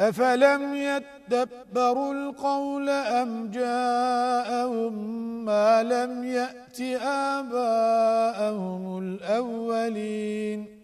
أفلم يتدبروا القول أم جاءهم ما لم يأت آباءهم الأولين